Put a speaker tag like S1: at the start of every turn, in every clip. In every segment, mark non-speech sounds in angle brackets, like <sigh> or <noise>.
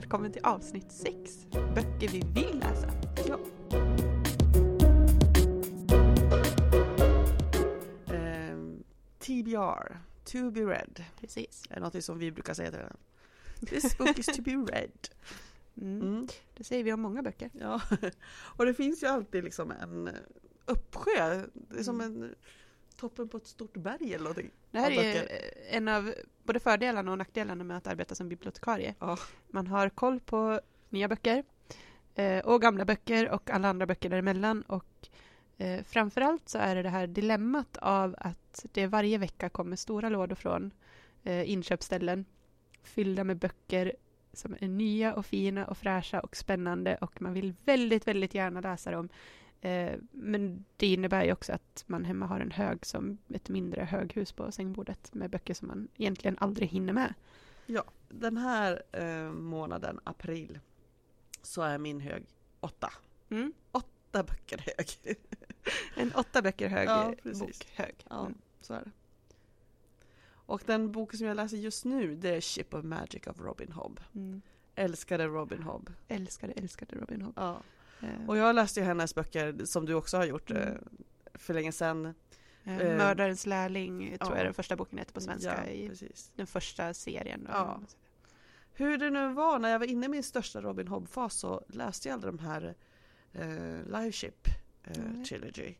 S1: välkommen till avsnitt 6. Böcker vi vill läsa.
S2: Ja. Ehm, TBR, to be read,
S1: Precis.
S2: är något som vi brukar säga till varandra. This book is to be read.
S1: Mm.
S2: Mm.
S1: Det säger vi om många böcker.
S2: Ja, <laughs> och det finns ju alltid liksom en uppsjö. Det är som en toppen på ett stort berg eller någonting.
S1: Det här är en av både fördelarna och nackdelarna med att arbeta som bibliotekarie.
S2: Ja.
S1: Man har koll på nya böcker eh, och gamla böcker och alla andra böcker däremellan. Och eh, framförallt så är det det här dilemmat av att det varje vecka kommer stora lådor från eh, inköpsställen fyllda med böcker som är nya och fina och fräscha och spännande och man vill väldigt, väldigt gärna läsa dem. Eh, men det innebär ju också att man hemma har en hög som ett mindre höghus på sängbordet med böcker som man egentligen aldrig hinner med.
S2: Ja, den här eh, månaden, april, så är min hög åtta.
S1: Mm.
S2: Åtta böcker hög. <laughs>
S1: En åtta böcker hög
S2: Ja,
S1: bok hög.
S2: Ja,
S1: Mm.
S2: så är det. Och den boken som jag läser just nu, det är Ship of Magic av Robin Hobb.
S1: Mm.
S2: Älskade Robin Hobb.
S1: Älskade, älskade Robin Hobb.
S2: Ja.
S1: Eh,
S2: Och jag läste ju hennes böcker, som du också har gjort,
S1: Mm.
S2: eh, för länge sedan.
S1: eh, Mördarens lärling tror
S2: ja.
S1: jag den första boken heter på svenska.
S2: Ja,
S1: i
S2: precis.
S1: den första serien.
S2: Ja. Hur det nu var, när jag var inne i min största Robin Hobb-fas så läste jag aldrig de här eh, Live Ship eh,
S1: Nej.
S2: Trilogy.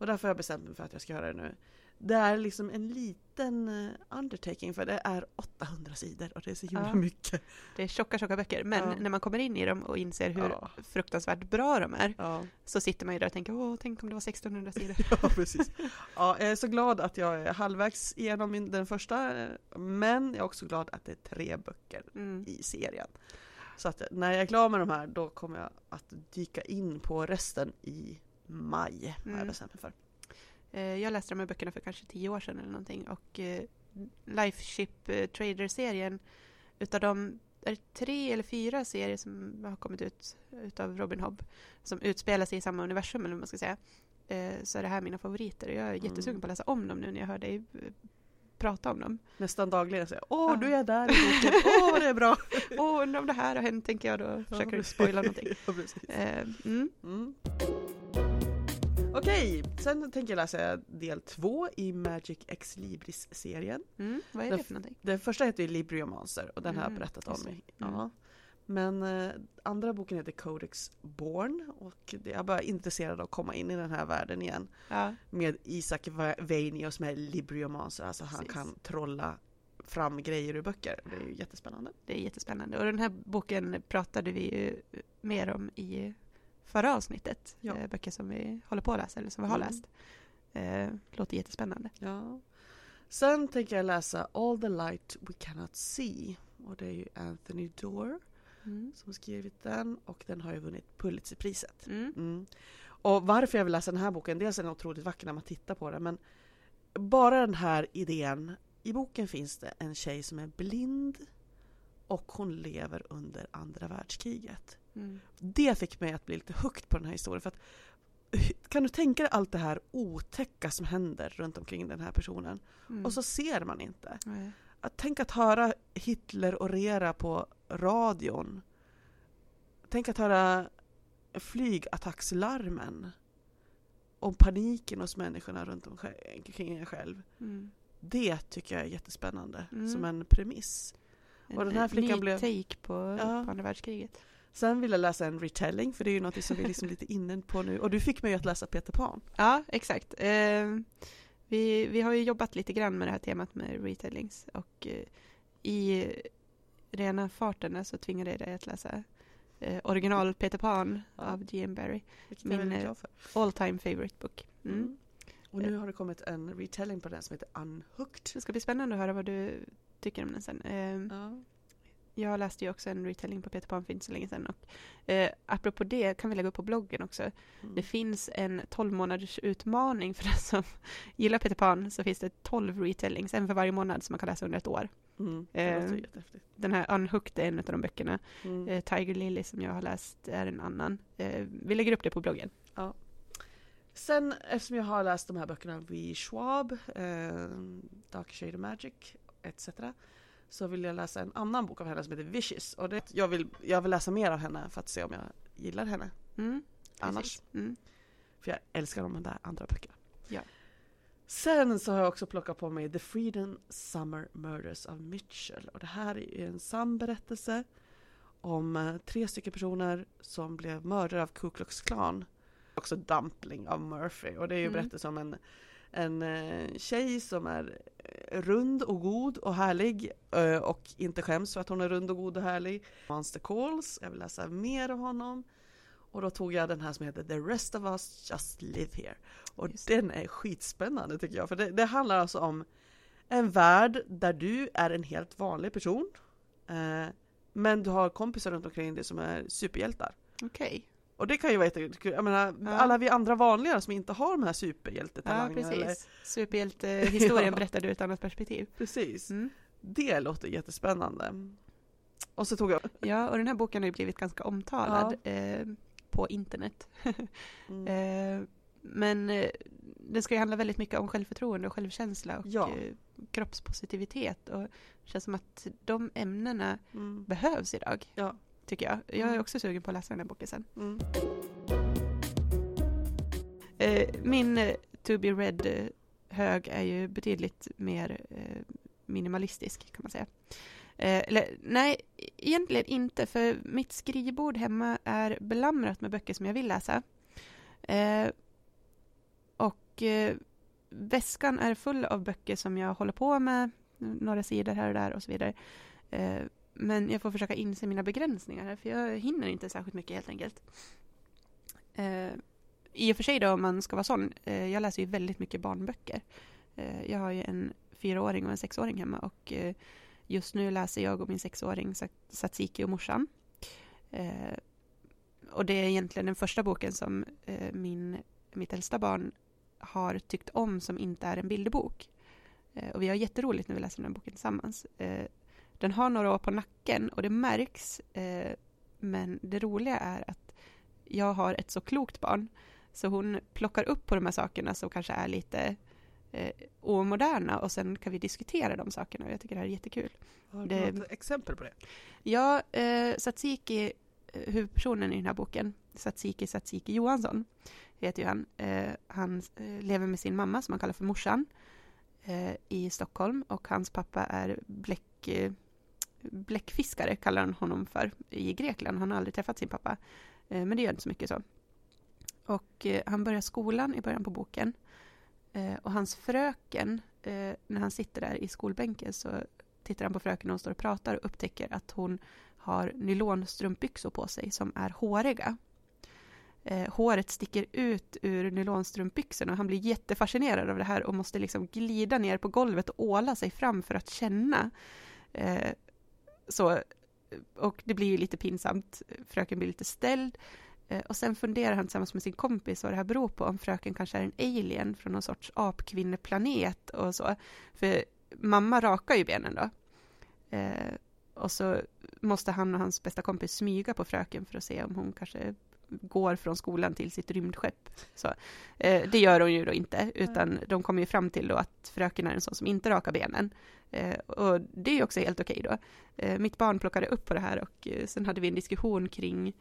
S2: Och därför har jag bestämt mig för att jag ska göra det nu. Det är liksom en liten eh, undertaking för det är 800 sidor och det är så himla
S1: Ja.
S2: mycket.
S1: Det är tjocka, tjocka böcker. Men
S2: Ja.
S1: när man kommer in i dem och inser hur
S2: Ja.
S1: fruktansvärt bra de är så sitter man ju där och tänker åh, tänk om det var 1600 sidor. <laughs>
S2: ja, precis. Ja, jag är så glad att jag är halvvägs igenom den första, men jag är också glad att det är tre böcker
S1: Mm.
S2: i serien. Så att när jag är klar med de här då kommer jag att dyka in på resten i maj. Har jag
S1: Mm.
S2: bestämt mig för.
S1: Eh, Jag läste de här böckerna för kanske tio år sedan eller någonting och eh, Life Ship eh, Trader-serien utav de är tre eller fyra serier som har kommit ut utav Robin Hobb som utspelar sig i samma universum eller vad man ska säga så är det här mina favoriter och jag är jättesugen
S2: Mm.
S1: på att läsa om dem nu när jag hör dig prata om dem.
S2: Nästan dagligen säger jag, åh
S1: Ja.
S2: du är där i boken, åh vad det är bra. <laughs>
S1: Åh, undrar om det här har hänt tänker jag då försöker du spoila någonting. <laughs>
S2: ja, precis.
S1: Mm.
S2: Mm. Okej, sen tänker jag läsa del två i Magic X Libris-serien.
S1: Mm. Vad är
S2: Den
S1: det för någonting?
S2: Den första heter ju Librio Monster och den har jag
S1: Mm,
S2: berättat om. i- Ja.
S1: Mm.
S2: Men eh, andra boken heter Codex Born och jag är bara intresserad av att komma in i den här världen igen.
S1: Ja.
S2: Med Isaac Va- Vainios som är Monster, alltså han
S1: Precis.
S2: kan trolla fram grejer ur böcker. Det är ju jättespännande.
S1: Det är jättespännande. Och den här boken pratade vi ju mer om i förra avsnittet.
S2: Ja.
S1: Eh, Böcker som vi håller på att läsa, eller som vi har
S2: Mm.
S1: läst. Eh, låter jättespännande.
S2: Ja. Sen tänker jag läsa All the Light We Cannot See. Och det är ju Anthony Doerr
S1: Mm.
S2: som skrivit den och den har ju vunnit Pulitzerpriset.
S1: Mm.
S2: Mm. Och varför jag vill läsa den här boken, dels är den otroligt vacker när man tittar på den, men bara den här idén. I boken finns det en tjej som är blind och hon lever under andra världskriget.
S1: Mm.
S2: Det fick mig att bli lite högt på den här historien. För att, kan du tänka dig allt det här otäcka som händer runt omkring den här personen?
S1: Mm.
S2: Och så ser man inte.
S1: Nej.
S2: Att tänk att höra Hitler orera på radion. Tänk att höra flygattackslarmen. Om paniken hos människorna runt omkring en själv.
S1: Mm.
S2: Det tycker jag är jättespännande
S1: Mm.
S2: som en premiss. Och den här flickan
S1: ny
S2: blev-
S1: take på,
S2: Ja.
S1: på andra världskriget.
S2: Sen vill jag läsa en retelling för det är ju något som vi är liksom lite inne på nu. Och du fick mig att läsa Peter Pan.
S1: Ja, exakt. Eh, vi, vi har ju jobbat lite grann med det här temat med retellings och eh, i rena farten så tvingade jag dig att läsa eh, original Peter Pan
S2: Ja.
S1: av G.M. Barry. Min, eh. All time favorite book. Mm.
S2: Mm. Och nu har det kommit en retelling på den som heter Unhooked.
S1: Det ska bli spännande att höra vad du tycker om den sen. Eh,
S2: Ja.
S1: Jag läste ju också en retelling på Peter Pan för inte så länge sedan. Och, eh, apropå det kan vi lägga upp på bloggen också.
S2: Mm.
S1: Det finns en 12 månaders utmaning för <laughs> den som gillar Peter Pan. Så finns det 12 retellings, en för varje månad som man kan läsa under ett år.
S2: Mm.
S1: Eh. Den här Unhooked är en av de böckerna.
S2: Mm.
S1: Eh, Tiger Lily som jag har läst är en annan. Eh, vi lägger upp det på bloggen.
S2: Sen eftersom jag har läst de här böckerna vid Schwab, eh, Dark Shade of Magic etc. så vill jag läsa en annan bok av henne som heter Vicious. Och det, jag, vill, jag vill läsa mer av henne för att se om jag gillar henne
S1: Mm,
S2: annars.
S1: Mm.
S2: För jag älskar de där andra böckerna.
S1: Ja.
S2: Sen så har jag också plockat på mig The Freedom Summer Murders av Mitchell. Och det här är ju en sann berättelse om eh, tre stycken personer som blev mördade av Ku Klux Klan. Också Dumpling av Murphy. Och det är ju
S1: Mm.
S2: berättelse om en, en eh, tjej som är eh, rund och god och härlig eh, och inte skäms för att hon är rund och god och härlig. Monster Calls, jag vill läsa mer av honom. Och då tog jag den här som heter The Rest of Us Just Live Here. Och den är skitspännande tycker jag. För det, det handlar alltså om en värld där du är en helt vanlig person. Eh, men du har kompisar runt omkring dig som är superhjältar.
S1: Okej.
S2: Och det kan ju vara jättekul. Jag menar,
S1: Ja.
S2: alla vi andra vanliga som inte har de här
S1: Ja,
S2: superhjältetalangerna. eller-
S1: precis. Superhjältehistorien <laughs>
S2: Ja.
S1: berättad ur ett annat perspektiv.
S2: Precis.
S1: Mm.
S2: Det låter jättespännande. Och så tog jag...
S1: Ja, och den här boken har ju blivit ganska omtalad eh, på internet. <laughs>
S2: Mm.
S1: Eh, men eh, den ska ju handla väldigt mycket om självförtroende och självkänsla och
S2: Ja.
S1: eh, kroppspositivitet. Och det känns som att de ämnena
S2: Mm.
S1: behövs idag.
S2: Ja.
S1: Tycker jag. Jag är
S2: Mm.
S1: också sugen på att läsa den här boken sen.
S2: Mm.
S1: Eh, min eh, to be read eh, hög är ju betydligt mer minimalistisk kan man säga. Eller nej, egentligen inte för mitt skrivbord hemma är belamrat med böcker som jag vill läsa. Och väskan är full av böcker som jag håller på med, några sidor här och där och så vidare. Men jag får försöka inse mina begränsningar här, för jag hinner inte särskilt mycket helt enkelt. Eh, I och för sig då, om man ska vara sån, eh, jag läser ju väldigt mycket barnböcker. Eh, jag har ju en fyraåring och en sexåring hemma och eh, just nu läser jag och min sexåring Satsiki och morsan. Eh, och det är egentligen den första boken som eh, min, mitt äldsta barn har tyckt om som inte är en bilderbok. Eh, och vi har jätteroligt när vi läser den här boken tillsammans. Eh, den har några år på nacken och det märks. Eh, men det roliga är att jag har ett så klokt barn så hon plockar upp på de här sakerna som kanske är lite eh, omoderna och sen kan vi diskutera de sakerna och jag tycker det här är jättekul.
S2: Har du
S1: Det-
S2: något exempel på det?
S1: Ja, eh, Satsiki, eh, huvudpersonen i den här boken, Satsiki Satsiki Johansson, heter ju han. Eh, han eh, lever med sin mamma som han kallar för morsan eh, i Stockholm och hans pappa är bläck, bläckfiskare, kallar han honom för, i Grekland. Han har aldrig träffat sin pappa, eh, men det gör inte så mycket så. Och eh, han börjar skolan i början på boken eh, och hans fröken, när han sitter där i skolbänken så tittar han på fröken och hon står och pratar och upptäcker att hon har nylonstrumpbyxor på sig som är håriga. Håret sticker ut ur nylonstrumpbyxorna och han blir jättefascinerad av det här och måste liksom glida ner på golvet och åla sig fram för att känna. Så, och det blir ju lite pinsamt. Fröken blir lite ställd. Eh, och sen funderar han tillsammans med sin kompis vad det här beror på. Om fröken kanske är en alien från någon sorts apkvinneplanet och så. För mamma rakar ju benen då. Eh, och så måste han och hans bästa kompis smyga på fröken för att se om hon kanske går från skolan till sitt rymdskepp. Så, eh, det gör hon ju då inte, utan de kommer ju fram till då att fröken är en sån som inte rakar benen. Eh, och det är också helt okej då. Eh, mitt barn plockade upp på det här och eh, sen hade vi en diskussion kring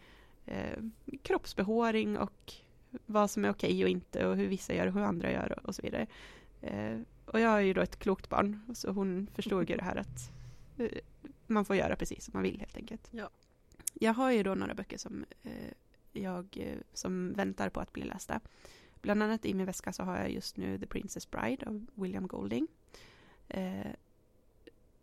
S1: eh, kroppsbehåring och vad som är okej och inte och hur vissa gör och hur andra gör och, och så vidare. Eh, och jag är ju då ett klokt barn, så hon förstod ju det här att man får göra precis som man vill helt enkelt.
S2: Ja.
S1: Jag har ju då några böcker som eh, jag eh, som väntar på att bli lästa. Bland annat i min väska så har jag just nu The Princess Bride av William Golding. Eh,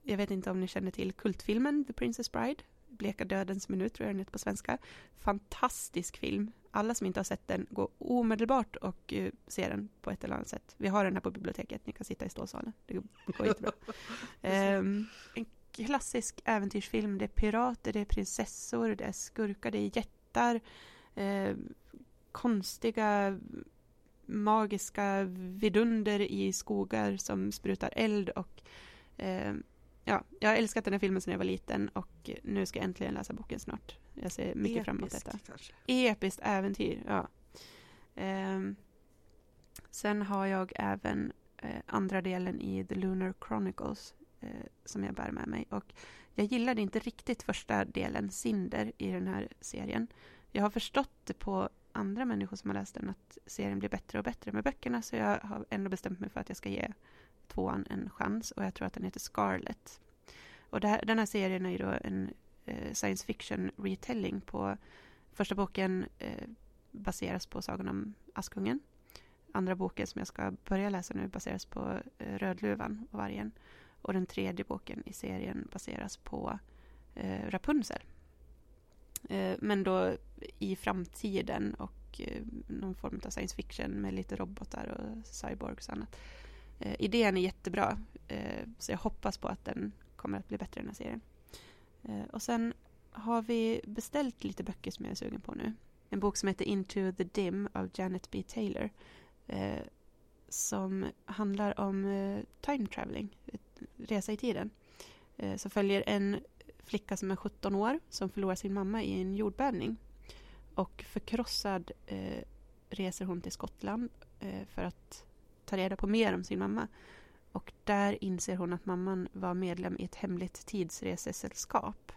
S1: jag vet inte om ni känner till kultfilmen The Princess Bride. Bleka dödens minut tror jag den heter på svenska. Fantastisk film. Alla som inte har sett den, gå omedelbart och uh, se den på ett eller annat sätt. Vi har den här på biblioteket, ni kan sitta i ståsalen. Det går jättebra. <laughs> um, en klassisk äventyrsfilm. Det är pirater, det är prinsessor, det är skurkar, det är jättar. Eh, konstiga magiska vidunder i skogar som sprutar eld och eh, ja, jag har älskat den här filmen sedan jag var liten och nu ska jag äntligen läsa boken snart. Jag ser mycket fram emot detta.
S2: kanske.
S1: Episkt äventyr, ja. Ehm, sen har jag även eh, andra delen i The Lunar Chronicles eh, som jag bär med mig. Och jag gillade inte riktigt första delen, Cinder, i den här serien. Jag har förstått det på andra människor som har läst den att serien blir bättre och bättre med böckerna så jag har ändå bestämt mig för att jag ska ge tvåan en chans och jag tror att den heter Scarlet. Och här, den här serien är ju då en eh, science fiction retelling på första boken eh, baseras på Sagan om Askungen. Andra boken som jag ska börja läsa nu baseras på eh, Rödluvan och vargen. Och den tredje boken i serien baseras på eh, Rapunzel. Eh, men då i framtiden och eh, någon form av science fiction med lite robotar och cyborgs och annat. Eh, idén är jättebra, eh, så jag hoppas på att den kommer att bli bättre den här serien. Eh, och sen har vi beställt lite böcker som jag är sugen på nu. En bok som heter Into the Dim av Janet B. Taylor. Eh, som handlar om eh, time traveling, resa i tiden. Eh, som följer en flicka som är 17 år som förlorar sin mamma i en jordbävning. Och förkrossad eh, reser hon till Skottland eh, för att ta reda på mer om sin mamma. Och där inser hon att mamman var medlem i ett hemligt tidsresesällskap.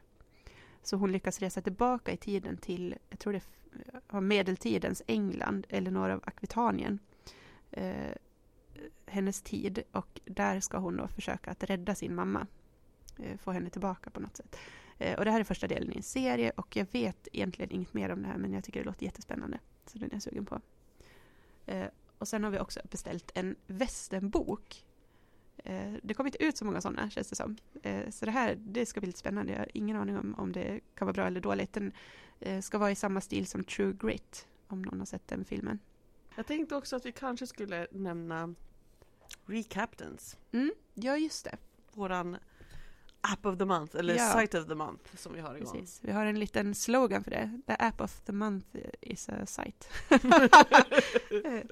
S1: Så hon lyckas resa tillbaka i tiden till, jag tror det var medeltidens England, eller norr av Akvitanien. Eh, hennes tid och där ska hon då försöka att rädda sin mamma. Eh, få henne tillbaka på något sätt. Eh, och det här är första delen i en serie och jag vet egentligen inget mer om det här men jag tycker det låter jättespännande. Så den är jag sugen på. Eh, och sen har vi också beställt en västernbok. Det kommer inte ut så många sådana känns det som. Så det här det ska bli lite spännande. Jag har ingen aning om om det kan vara bra eller dåligt. Den ska vara i samma stil som True Grit om någon har sett den filmen.
S2: Jag tänkte också att vi kanske skulle nämna Recaptains.
S1: Mm, ja, just det.
S2: Våran App of the Month, eller
S1: Ja.
S2: Site of the Month som vi har igång.
S1: Precis. Vi har en liten slogan för det. The app of the month is a site. <laughs>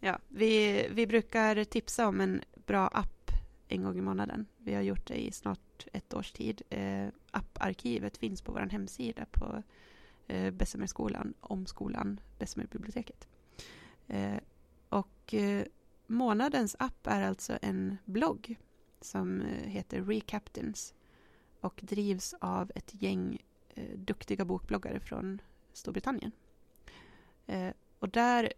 S1: ja, vi, vi brukar tipsa om en bra app en gång i månaden. Vi har gjort det i snart ett års tid. Eh, apparkivet finns på vår hemsida på eh, Bessemerskolan, om skolan, Bessemerbiblioteket. Eh, och eh, månadens app är alltså en blogg som eh, heter Recaptains och drivs av ett gäng eh, duktiga bokbloggare från Storbritannien. Eh, och där,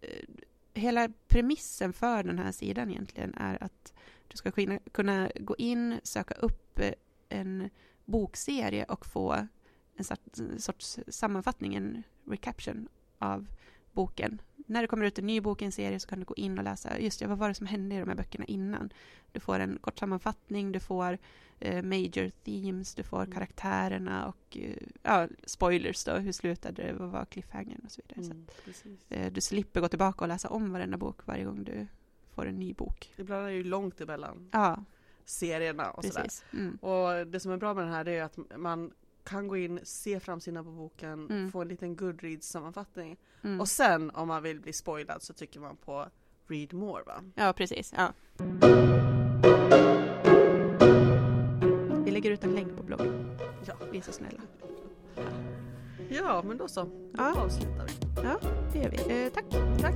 S1: eh, hela premissen för den här sidan egentligen är att du ska kunna, kunna gå in, söka upp eh, en bokserie och få en sorts, en sorts sammanfattning, en recaption av boken. När det kommer ut en ny bok i en serie så kan du gå in och läsa, just det, vad var det som hände i de här böckerna innan? Du får en kort sammanfattning, du får eh, major themes, du får
S2: Mm.
S1: karaktärerna och eh, ja, spoilers då, hur slutade det, vad var cliffhangern och så vidare. Så
S2: Mm, precis.
S1: att, eh, du slipper gå tillbaka och läsa om varenda bok varje gång du får en ny bok.
S2: Ibland är det ju långt emellan
S1: Ja,
S2: serierna och sådär.
S1: Mm.
S2: Och det som är bra med den här är att man kan gå in, se framsidan på boken,
S1: Mm.
S2: få en liten Goodreads-sammanfattning.
S1: Mm.
S2: Och sen om man vill bli spoilad så trycker man på Read More va?
S1: Ja, precis. Ja. Vi lägger ut en länk på bloggen.
S2: Ja.
S1: Vi är så snälla.
S2: Ja, men då så. Då
S1: Ja.
S2: avslutar vi.
S1: Det gör vi. Eh, tack.
S2: Tack!